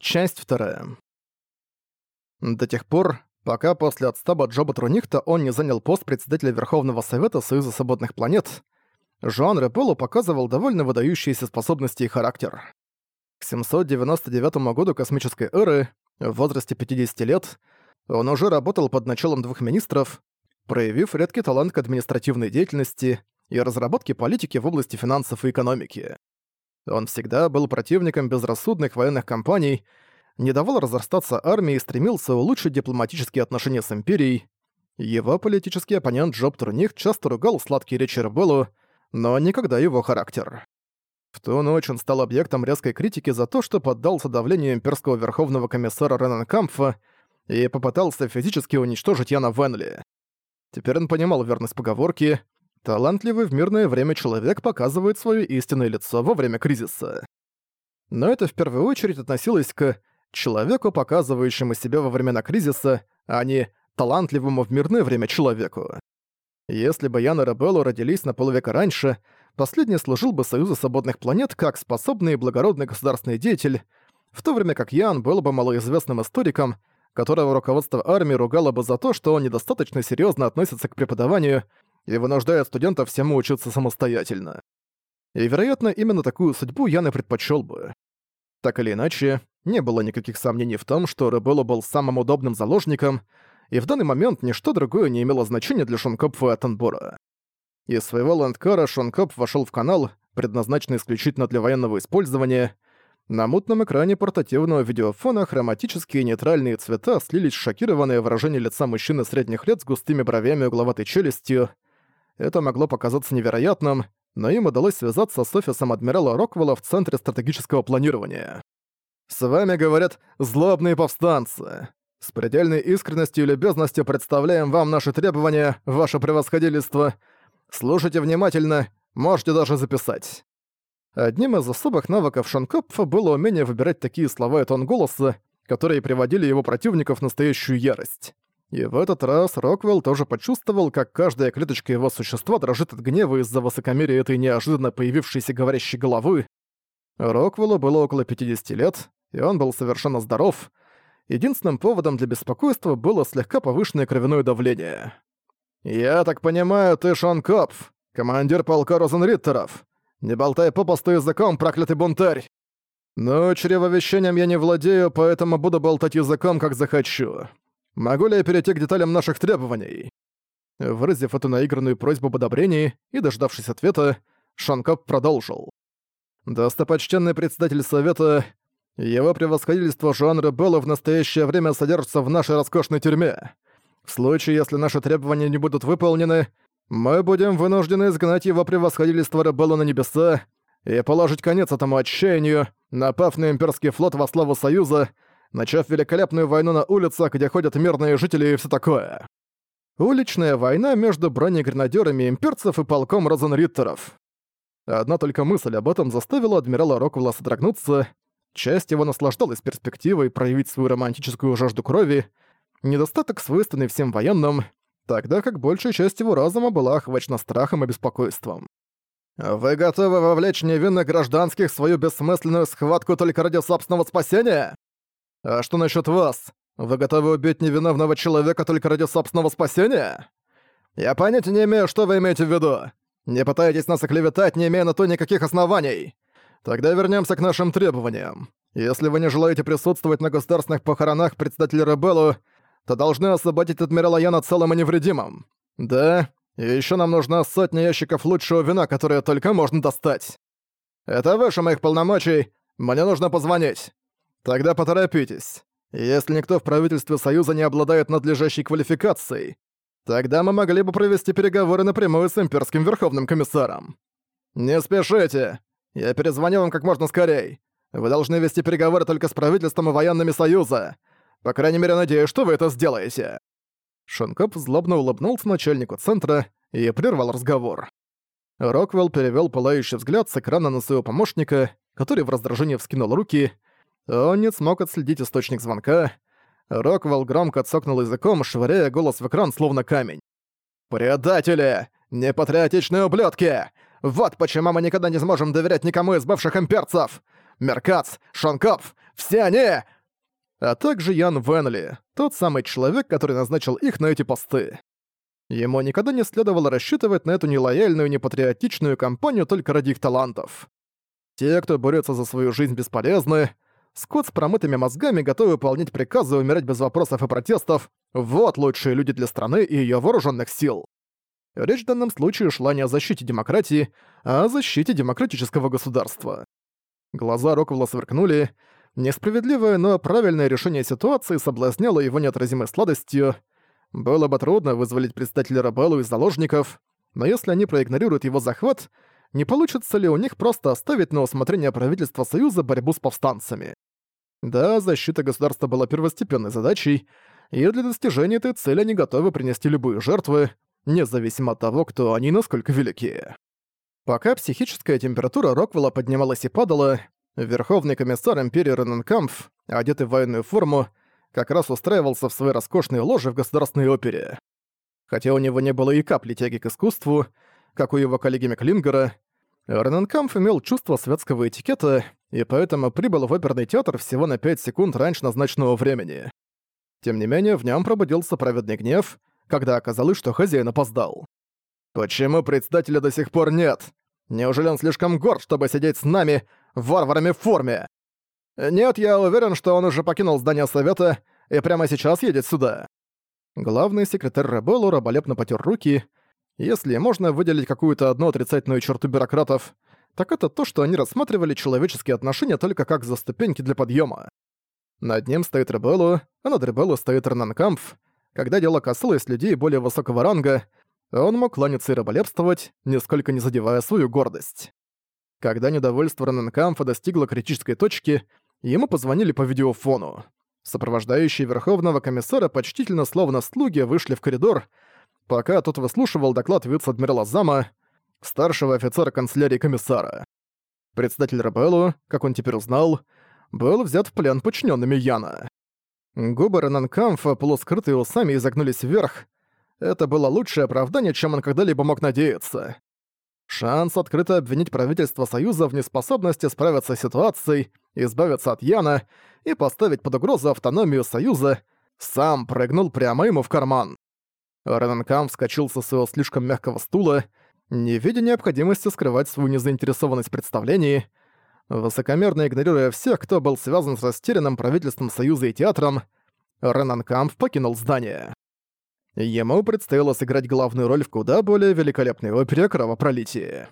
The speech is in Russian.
Часть вторая. До тех пор, пока после отстаба Джоба Трунихта он не занял пост председателя Верховного Совета Союза Свободных Планет, Жоан Реполу показывал довольно выдающиеся способности и характер. К 799 году космической эры, в возрасте 50 лет, он уже работал под началом двух министров, проявив редкий талант к административной деятельности и разработке политики в области финансов и экономики. Он всегда был противником безрассудных военных кампаний, не давал разрастаться армии и стремился улучшить дипломатические отношения с Империей. Его политический оппонент Джоб Турних часто ругал сладкие речи Ребеллу, но никогда его характер. В ту ночь он стал объектом резкой критики за то, что поддался давлению имперского верховного комиссара Ренан Кампфа и попытался физически уничтожить Яна Венли. Теперь он понимал верность поговорки Талантливый в мирное время человек показывает свое истинное лицо во время кризиса. Но это в первую очередь относилось к человеку, показывающему себя во времена кризиса, а не талантливому в мирное время человеку. Если бы Ян и Рабеллу родились на полвека раньше, последний служил бы Союзу Свободных Планет как способный и благородный государственный деятель, в то время как Ян был бы малоизвестным историком, которого руководство армии ругало бы за то, что он недостаточно серьезно относится к преподаванию и вынуждает студентов всему учиться самостоятельно. И, вероятно, именно такую судьбу Ян и предпочёл бы. Так или иначе, не было никаких сомнений в том, что Ребелло был самым удобным заложником, и в данный момент ничто другое не имело значения для Шонкопфа и Аттенбора. Из своего ландкара Шонкоп вошёл в канал, предназначенный исключительно для военного использования. На мутном экране портативного видеофона хроматические нейтральные цвета слились в шокированное выражение лица мужчины средних лет с густыми бровями и угловатой челюстью, это могло показаться невероятным, но им удалось связаться с офисом адмирала Роквелла в Центре стратегического планирования. «С вами, говорят, злобные повстанцы. С предельной искренностью и любезностью представляем вам наши требования, ваше превосходительство. Слушайте внимательно, можете даже записать». Одним из особых навыков Шанкопфа было умение выбирать такие слова и тон голоса, которые приводили его противников в настоящую ярость. И в этот раз Роквелл тоже почувствовал, как каждая клеточка его существа дрожит от гнева из-за высокомерия этой неожиданно появившейся говорящей головы. Роквеллу было около 50 лет, и он был совершенно здоров. Единственным поводом для беспокойства было слегка повышенное кровяное давление. «Я так понимаю, ты Шон Копф, командир полка Розенриттеров. Не болтай попусту языком, проклятый бунтарь!» «Ну, чревовещением я не владею, поэтому буду болтать языком, как захочу. Могу ли я перейти к деталям наших требований?» Выразив эту наигранную просьбу об одобрении и дождавшись ответа, Шанкоп продолжил. «Достопочтенный председатель Совета, его превосходительство Жуан Ребелла в настоящее время содержится в нашей роскошной тюрьме. В случае, если наши требования не будут выполнены, мы будем вынуждены изгнать его превосходительство Ребелла на небеса и положить конец этому отчаянию, напав на имперский флот во славу Союза, начав великолепную войну на улицах, где ходят мирные жители и все такое. Уличная война между бронегренадерами имперцев и полком розенриттеров. Одна только мысль об этом заставила адмирала Роквелла содрогнуться. Часть его наслаждалась перспективой проявить свою романтическую жажду крови, недостаток, свойственный всем военным, тогда как большая часть его разума была охвачена страхом и беспокойством. «Вы готовы вовлечь невинных гражданских в свою бессмысленную схватку только ради собственного спасения?» «А что насчет вас? Вы готовы убить невиновного человека только ради собственного спасения?» «Я понятия не имею, что вы имеете в виду. Не пытайтесь нас оклеветать, не имея на то никаких оснований. Тогда вернемся к нашим требованиям. Если вы не желаете присутствовать на государственных похоронах председателя Ребеллу, то должны освободить адмирала Яна целым и невредимым. Да, и еще нам нужна сотня ящиков лучшего вина, которые только можно достать. Это выше моих полномочий, мне нужно позвонить. Тогда поторопитесь. Если никто в правительстве Союза не обладает надлежащей квалификацией, тогда мы могли бы провести переговоры напрямую с имперским верховным комиссаром. Не спешите. Я перезвоню вам как можно скорее. Вы должны вести переговоры только с правительством и военными Союза. По крайней мере, надеюсь, что вы это сделаете». Шонкоп злобно улыбнулся начальнику центра и прервал разговор. Роквелл перевёл пылающий взгляд с экрана на своего помощника, который в раздражении вскинул руки — он не смог отследить источник звонка. Роквелл громко цокнул языком, швыряя голос в экран, словно камень. «Предатели! Непатриотичные ублюдки! Вот почему мы никогда не сможем доверять никому из бывших имперцев! Меркац, Шонкопф, все они! А также Ян Венли, тот самый человек, который назначил их на эти посты. Ему никогда не следовало рассчитывать на эту нелояльную, непатриотичную компанию только ради их талантов. Те, кто борется за свою жизнь, бесполезны. Скотт с промытыми мозгами готовы выполнять приказы умирать без вопросов и протестов. Вот лучшие люди для страны и ее вооруженных сил. Речь в данном случае шла не о защите демократии, а о защите демократического государства. Глаза Роквелла сверкнули. Несправедливое, но правильное решение ситуации соблазняло его неотразимой сладостью — было бы трудно вызволить председателя Рабеллу из заложников, но если они проигнорируют его захват, не получится ли у них просто оставить на усмотрение правительства Союза борьбу с повстанцами? Да, защита государства была первостепенной задачей, и для достижения этой цели они готовы принести любые жертвы, независимо от того, кто они насколько велики. Пока психическая температура Роквелла поднималась и падала, Верховный комиссар Империи Рененкампф, одетый в военную форму, как раз устраивался в своей роскошной ложе в государственной опере. Хотя у него не было и капли тяги к искусству, как у его коллеги Миклингера, Рененкамф имел чувство светского этикета и поэтому прибыл в оперный театр всего на 5 секунд раньше назначенного времени. Тем не менее, в нем пробудился праведный гнев, когда оказалось, что хозяин опоздал. «Почему председателя до сих пор нет? Неужели он слишком горд, чтобы сидеть с нами, варварами в форме?» «Нет, я уверен, что он уже покинул здание совета и прямо сейчас едет сюда». Главный секретарь Ребеллу раболепно потер руки. Если можно выделить какую-то одну отрицательную черту бюрократов, так это то, что они рассматривали человеческие отношения только как за ступеньки для подъема. Над ним стоит Ребеллу, а над Ребеллу стоит Ренанкампф. Когда дело касалось людей более высокого ранга, он мог кланяться и раболепствовать, нисколько не задевая свою гордость. Когда недовольство Ренанкамфа достигло критической точки, Ему позвонили по видеофону. Сопровождающие Верховного комиссара почтительно словно слуги вышли в коридор, пока тот выслушивал доклад вице-адмирала Зама, старшего офицера канцелярии комиссара. Председатель Рабеллу, как он теперь узнал, был взят в плен подчиненными Яна. Губы Ренанкамфа, полускрытые усами, изогнулись вверх. Это было лучшее оправдание, чем он когда-либо мог надеяться. Шанс открыто обвинить правительство Союза в неспособности справиться с ситуацией, избавиться от Яна и поставить под угрозу автономию Союза, сам прыгнул прямо ему в карман. Ренанкам вскочил со своего слишком мягкого стула, не видя необходимости скрывать свою незаинтересованность в представлении, высокомерно игнорируя всех, кто был связан с растерянным правительством Союза и театром, Ренанкамп покинул здание. Ему предстояло сыграть главную роль в куда более великолепной опере «Кровопролитие».